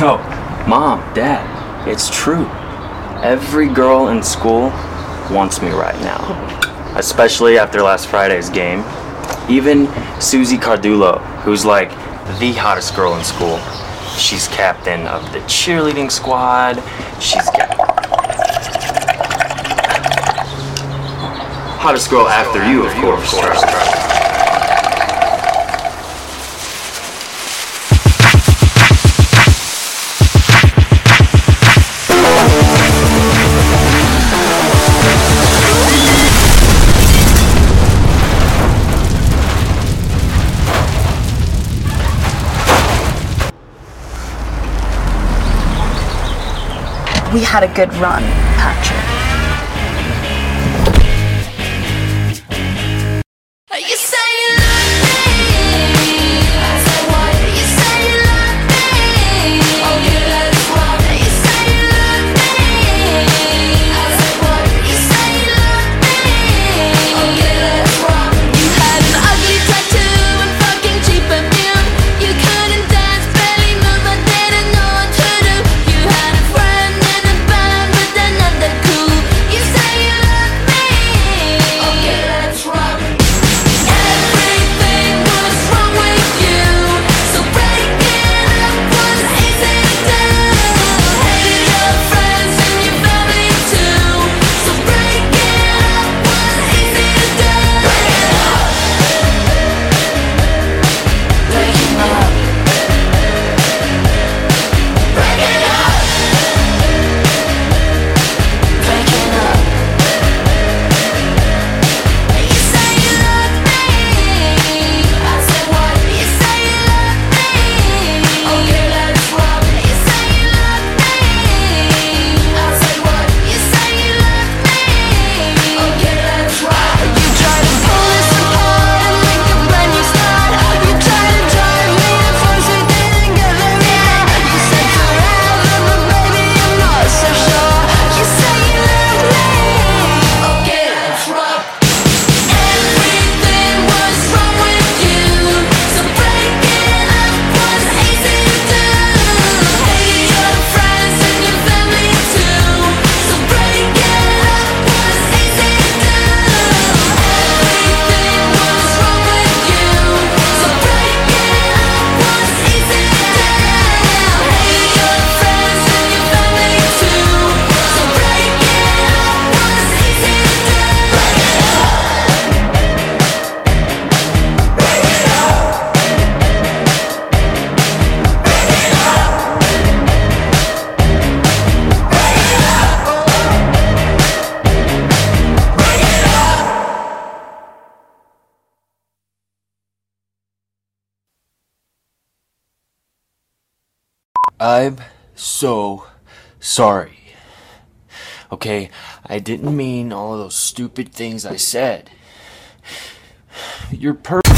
Yo, mom, dad, it's true. Every girl in school wants me right now, especially after last Friday's game. Even Susie Cardulo, who's like the hottest girl in school. She's captain of the cheerleading squad. She's got hottest girl after you, of course. we had a good run, Patrick. I'm so sorry. Okay, I didn't mean all those stupid things I said. You're perfect.